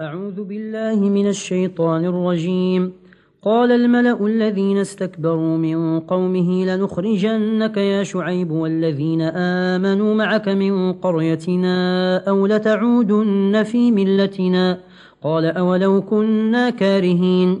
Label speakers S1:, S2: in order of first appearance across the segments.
S1: أعوذ بالله من الشيطان الرجيم. قال الملأ الذين استكبروا من قومه لنخرجنك يا شعيب والذين آمنوا معك من قريتنا أو لتعودن في ملتنا. قال أولو كنا كارهين.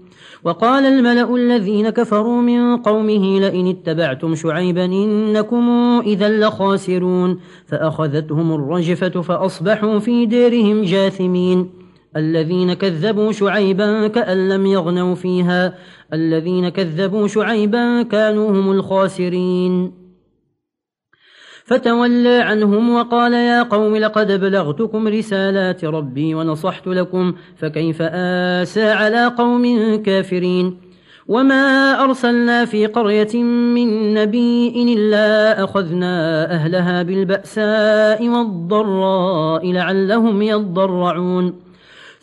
S1: وقال الملأ الذين كفروا من قومه لئن اتبعتم شعيبا إنكم إذا لخاسرون فأخذتهم الرجفة فأصبحوا في ديرهم جاثمين الذين كذبوا شعيبا كأن لم يغنوا فيها الذين كذبوا شعيبا كانوا هم الخاسرين فتولى عنهم وقال يا قوم لقد بلغتكم رسالات ربي ونصحت لكم فكيف آسى على قوم كافرين؟ وما أرسلنا في قرية من نبي إلا أخذنا أهلها بالبأساء والضراء لعلهم يضرعون.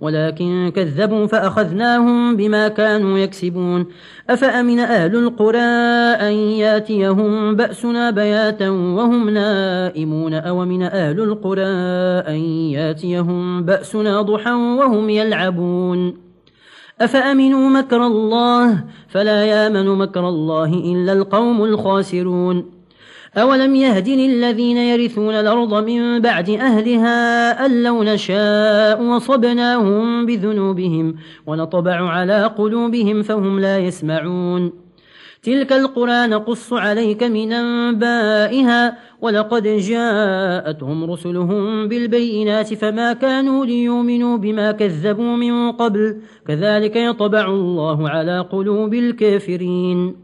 S1: ولكن كذبوا فأخذناهم بما كانوا يكسبون. أفأمن أهل القرى أن ياتيهم بأسنا بياتا وهم نائمون؟ أو من أهل القرى أن ياتيهم بأسنا ضحا وهم يلعبون؟ أفأمنوا مكر الله؟ فلا يامن مكر الله إلا القوم الخاسرون. أولم يهدن الذين يرثون الأرض من بعد أهلها أن لو نشاء وصبناهم بذنوبهم ونطبع على قلوبهم فهم لا يسمعون تلك القرى نقص عليك من أنبائها ولقد جاءتهم رسلهم بالبينات فما كانوا ليؤمنوا بما كذبوا من قبل كذلك يطبع الله على قلوب الكافرين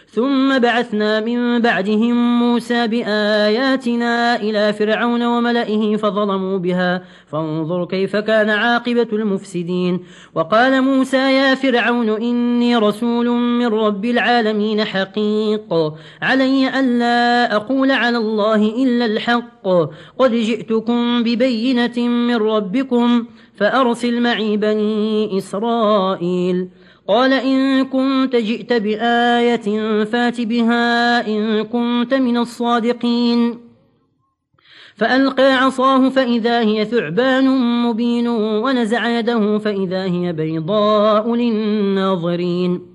S1: ثم بعثنا من بعدهم موسى بآياتنا إلى فرعون وملئه فظلموا بها. فانظر كيف كان عاقبة المفسدين. وقال موسى يا فرعون إني رسول من رب العالمين حقيق. علي ألا أقول على الله إلا الحق. قد جئتكم ببينة من ربكم فأرسل معي بني إسرائيل. قال إن كنت جئت بآية فات بها إن كنت من الصادقين. فألقى عصاه فإذا هي ثعبان مبين ونزع يده فإذا هي بيضاء للناظرين.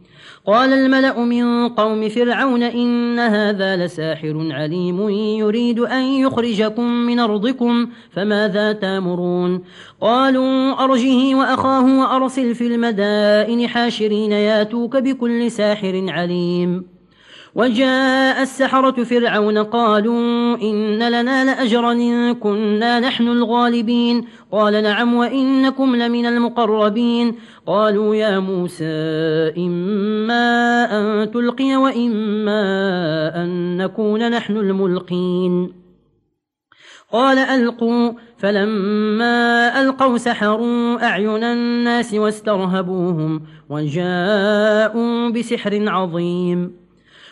S1: قال الملأ من قوم فرعون إن هذا لساحر عليم يريد أن يخرجكم من أرضكم فماذا تأمرون؟ قالوا أرجه وأخاه وأرسل في المدائن حاشرين ياتوك بكل ساحر عليم. وجاء السحرة فرعون قالوا إن لنا لأجرا إن كنا نحن الغالبين. قال نعم وإنكم لمن المقربين. قالوا يا موسى إما أن تلقي وإما أن نكون نحن الملقين. قال ألقوا. فلما ألقوا سحروا أعين الناس واسترهبوهم وجاءوا بسحر عظيم.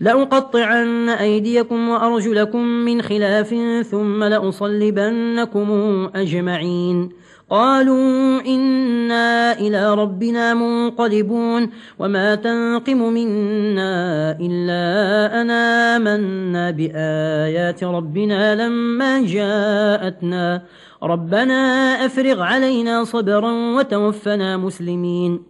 S1: لأقطعن أيديكم وأرجلكم من خلاف ثم لأصلبنكم أجمعين. قالوا إنا إلى ربنا منقلبون وما تنقم منا إلا أنا منا بآيات ربنا لما جاءتنا. ربنا أفرغ علينا صبرا وتوفنا مسلمين.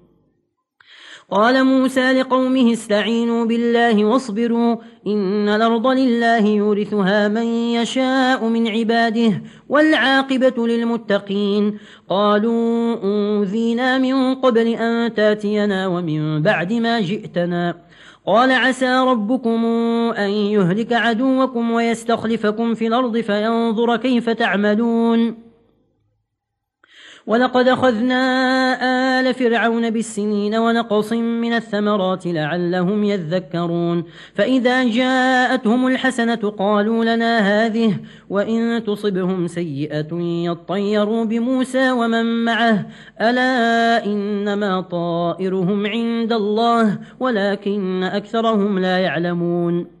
S1: قال موسى لقومه استعينوا بالله واصبروا إن الأرض لله يورثها من يشاء من عباده والعاقبة للمتقين قالوا أوذينا من قبل أن تاتينا ومن بعد ما جئتنا قال عسى ربكم أن يهلك عدوكم ويستخلفكم في الأرض فينظر كيف تعملون ولقد أخذنا آل فرعون بالسنين ونقص من الثمرات لعلهم يذكرون فإذا جاءتهم الحسنة قالوا لنا هذه وإن تصبهم سيئة يطيروا بموسى ومن معه ألا إنما طائرهم عند الله ولكن أكثرهم لا يعلمون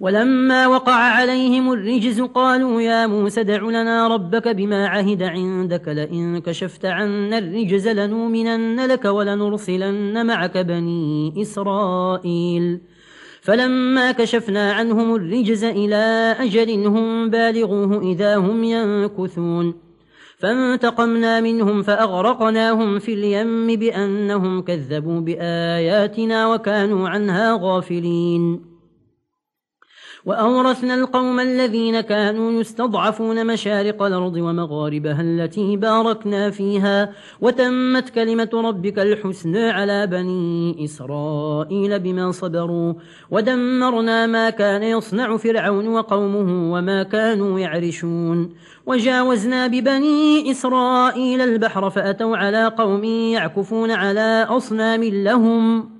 S1: ولما وقع عليهم الرجز قالوا يا موسى دع لنا ربك بما عهد عندك لئن كشفت عنا الرجز لنؤمنن لك ولنرسلن معك بني إسرائيل. فلما كشفنا عنهم الرجز إلى أجل هم بالغوه إذا هم ينكثون. فانتقمنا منهم فأغرقناهم في اليم بأنهم كذبوا بآياتنا وكانوا عنها غافلين. وأورثنا القوم الذين كانوا يستضعفون مشارق الأرض ومغاربها التي باركنا فيها وتمت كلمة ربك الحسنى على بني إسرائيل بما صبروا ودمرنا ما كان يصنع فرعون وقومه وما كانوا يعرشون وجاوزنا ببني إسرائيل البحر فأتوا على قوم يعكفون على أصنام لهم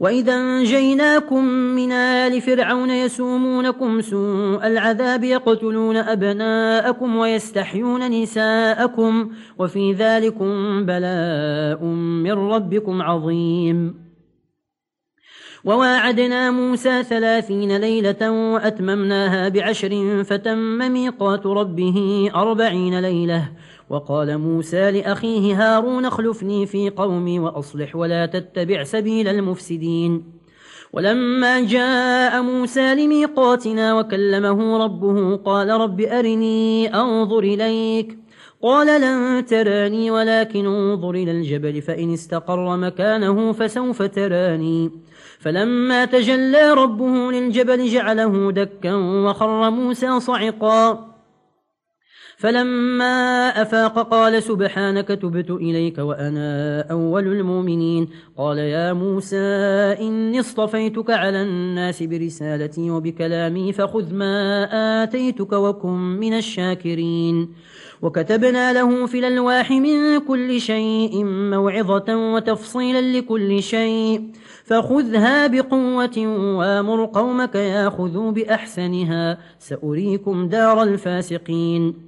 S1: وإذا جيناكم من آل فرعون يسومونكم سوء العذاب يقتلون أبناءكم ويستحيون نساءكم وفي ذلكم بلاء من ربكم عظيم. وواعدنا موسى ثلاثين ليلة وأتممناها بعشر فتم ميقات ربه أربعين ليلة وقال موسى لأخيه هارون اخلفني في قومي وأصلح ولا تتبع سبيل المفسدين. ولما جاء موسى لميقاتنا وكلمه ربه قال رب أرني أنظر إليك. قال لن تراني ولكن انظر إلى الجبل فإن استقر مكانه فسوف تراني. فلما تجلى ربه للجبل جعله دكا وخر موسى صعقا. فلما أفاق قال سبحانك تبت إليك وأنا أول المؤمنين. قال يا موسى إني اصطفيتك على الناس برسالتي وبكلامي فخذ ما آتيتك وكن من الشاكرين. وكتبنا له في الألواح من كل شيء موعظة وتفصيلا لكل شيء. فخذها بقوة وامر قومك ياخذوا بأحسنها. سأريكم دار الفاسقين.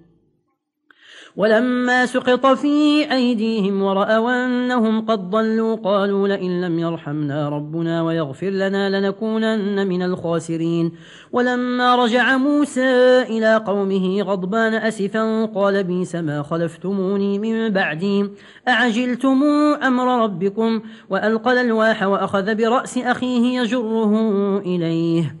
S1: ولما سقط في أيديهم ورأوا أنهم قد ضلوا قالوا لئن لم يرحمنا ربنا ويغفر لنا لنكونن من الخاسرين. ولما رجع موسى إلى قومه غضبان أسفا قال بيس ما خلفتموني من بعدي. أعجلتم أمر ربكم؟ وألقل الواح وأخذ برأس أخيه يجره إليه.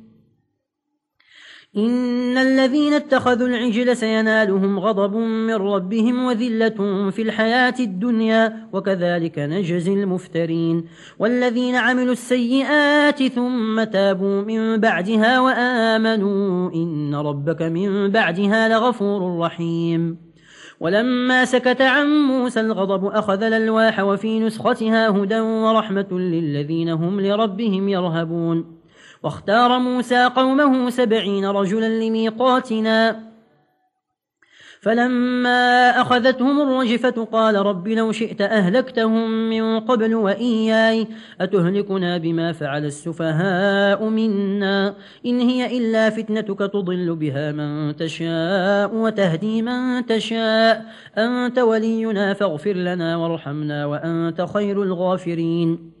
S1: إن الذين اتخذوا العجل سينالهم غضب من ربهم وذلة في الحياة الدنيا وكذلك نجزي المفترين والذين عملوا السيئات ثم تابوا من بعدها وآمنوا إن ربك من بعدها لغفور رحيم ولما سكت عن موسى الغضب أخذ الألواح وفي نسختها هدى ورحمة للذين هم لربهم يرهبون واختار موسى قومه سبعين رجلا لميقاتنا. فلما أخذتهم الرجفة قال رب لو شئت أهلكتهم من قبل وإياي أتهلكنا بما فعل السفهاء منا. إن هي إلا فتنتك تضل بها من تشاء وتهدي من تشاء. أنت ولينا فاغفر لنا وارحمنا وأنت خير الغافرين.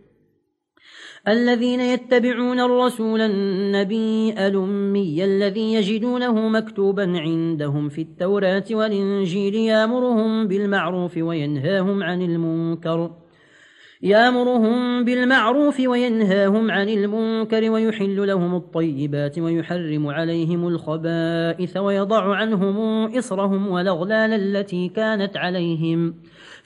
S1: الذين يتبعون الرسول النبي الأمي الذي يجدونه مكتوبا عندهم في التوراة والإنجيل يامرهم بالمعروف وينهاهم عن المنكر. يامرهم بالمعروف وينهاهم عن المنكر ويحل لهم الطيبات ويحرم عليهم الخبائث ويضع عنهم إصرهم والأغلال التي كانت عليهم.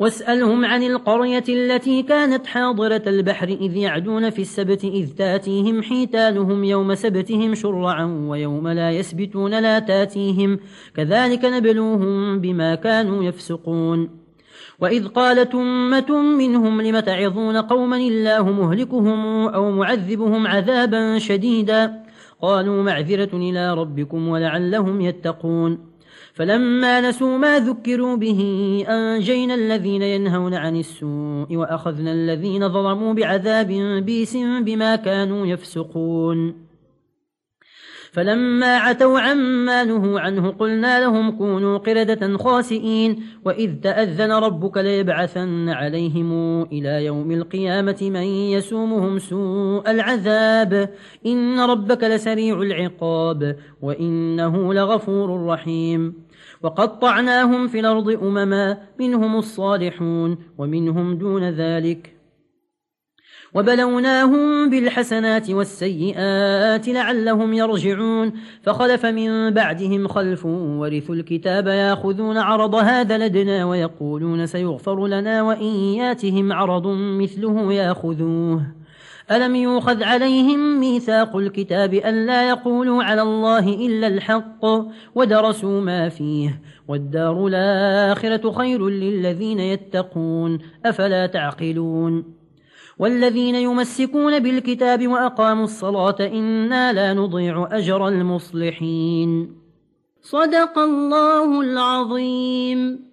S1: واسألهم عن القرية التي كانت حاضرة البحر إذ يعدون في السبت إذ تأتيهم حيتانهم يوم سبتهم شرعا ويوم لا يسبتون لا تأتيهم كذلك نبلوهم بما كانوا يفسقون. وإذ قالت أمة منهم لم تعظون قوما الله مهلكهم أو معذبهم عذابا شديدا؟ قالوا معذرة إلى ربكم ولعلهم يتقون. فلما نسوا ما ذكروا به أنجينا الذين ينهون عن السوء وأخذنا الذين ظلموا بعذاب بيس بما كانوا يفسقون. فلما عتوا عما نهوا عنه قلنا لهم كونوا قردة خاسئين وإذ تأذن ربك ليبعثن عليهم إلى يوم القيامة من يسومهم سوء العذاب. إن ربك لسريع العقاب وإنه لغفور رحيم. وقطعناهم في الأرض أمما منهم الصالحون ومنهم دون ذلك. وبلوناهم بالحسنات والسيئات لعلهم يرجعون. فخلف من بعدهم خلف ورثوا الكتاب ياخذون عرض هذا لدنا ويقولون سيغفر لنا وإن ياتهم عرض مثله ياخذوه. ألم يوخذ عليهم ميثاق الكتاب أن لا يقولوا على الله إلا الحق ودرسوا ما فيه. والدار الآخرة خير للذين يتقون. أفلا تعقلون؟ والذين يمسكون بالكتاب وأقاموا الصلاة إنا لا نضيع أجر المصلحين. صدق الله العظيم.